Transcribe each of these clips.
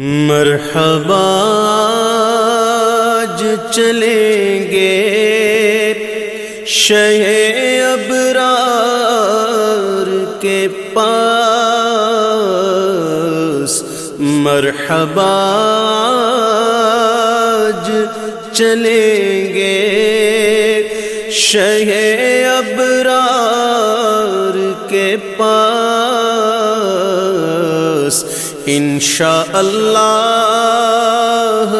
مرحبا چلیں گے۔ شہ ابرار کے پاس۔ مرحبا چلیں گے۔ شہ ابرار کے پاس۔ انشاء اللہ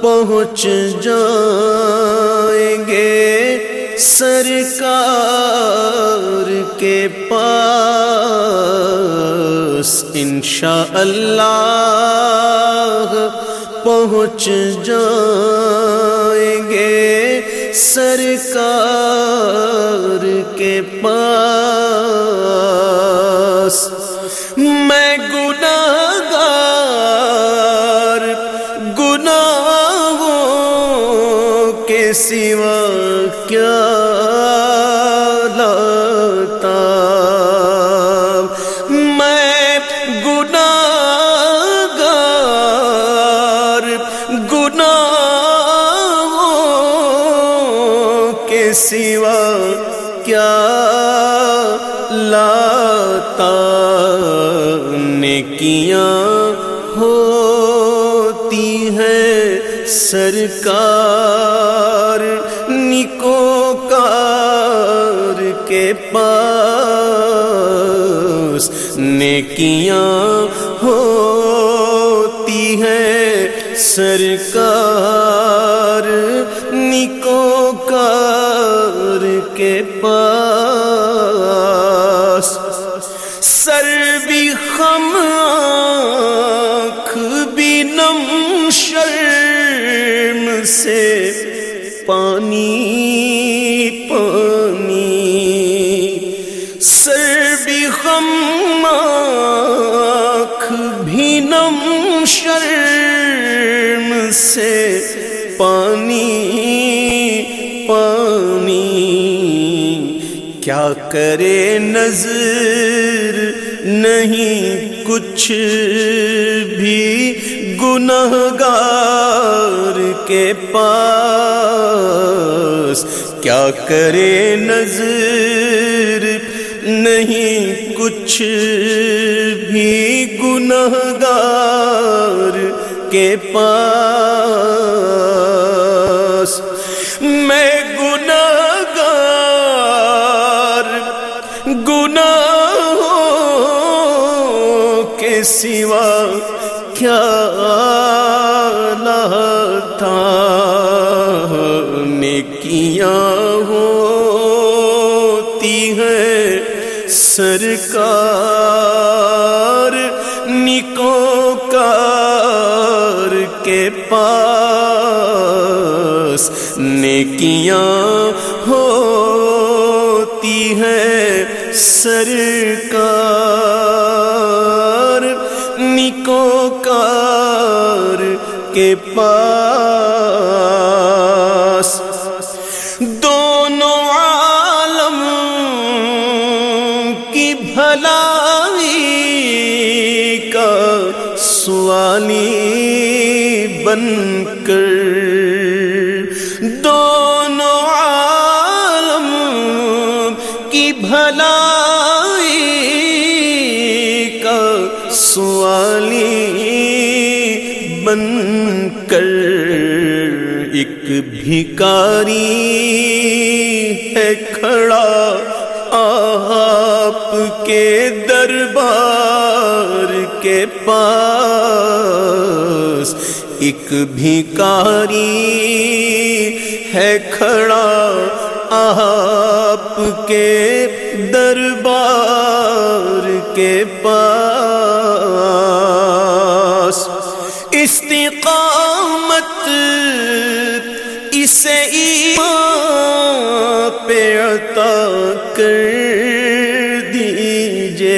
پہنچ جائیں گے سرکار کے پاس۔ انشاء اللہ پہنچ جائیں گے سرکار کے پاس۔ گناہوں کے سوا کیا لاتا؟ میں گناہگار گناہوں کے سوا کیا لاتا؟ نیکیاں ہوتی ہیں سرکار نکوکار کے پاس نیکیاں ہوتی ہیں۔ سرکار نکوکار کے پاس سے پانی پانی۔ سر بھی خم آنکھ بھی نم، شرم سے پانی پانی۔ کیا کرے نظر؟ نہیں، کچھ بھی۔ گناہگار کے پاس کیا کرے نظر؟ نہیں، کچھ بھی گناہگار کے پاس میں گناہگار، گناہوں کے سوا کیا لاتا نیکیاں ہوتی ہیں سرکار نکوکار کے پاس نیکیاں ہوتی ہیں سرکار کے پاس دونوں عالم کی بھلائی کا سوالی بن کر دونوں عالم کی بھلائی کا سوالی کر ایک بھکاری ہے کھڑا آپ کے دربار کے پاس ایک بھکاری ہے کھڑا آپ کے دربار کے پاس استقامت کر دیجیے۔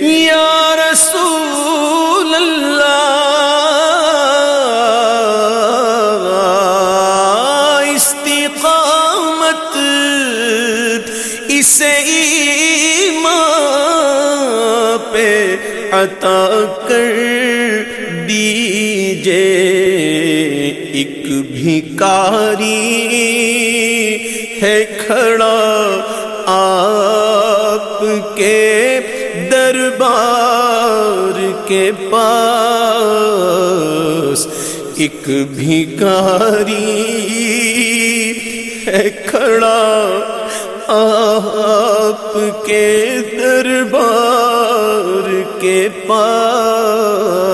یا رسول اللہ، استقامت، اسے ایمان پہ عطا کر کر دیجے ایک بھکاری کھڑا آپ کے دربار کے پاس ایک بھکاری ہے کھڑا آپ کے دربار کے پاس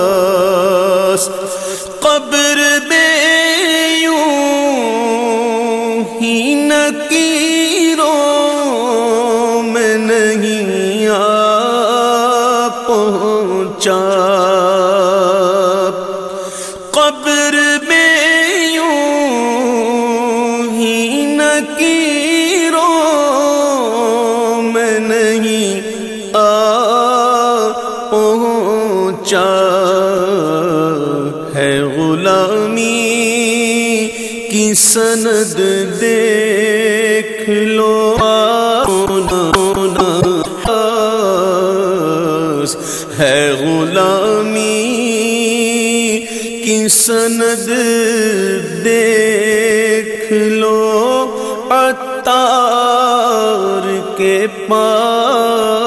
پہنچا ہے غلامی کی سند دیکھ لو۔ ہے غلامی کی سند دیکھ لو۔ اتار کے پاس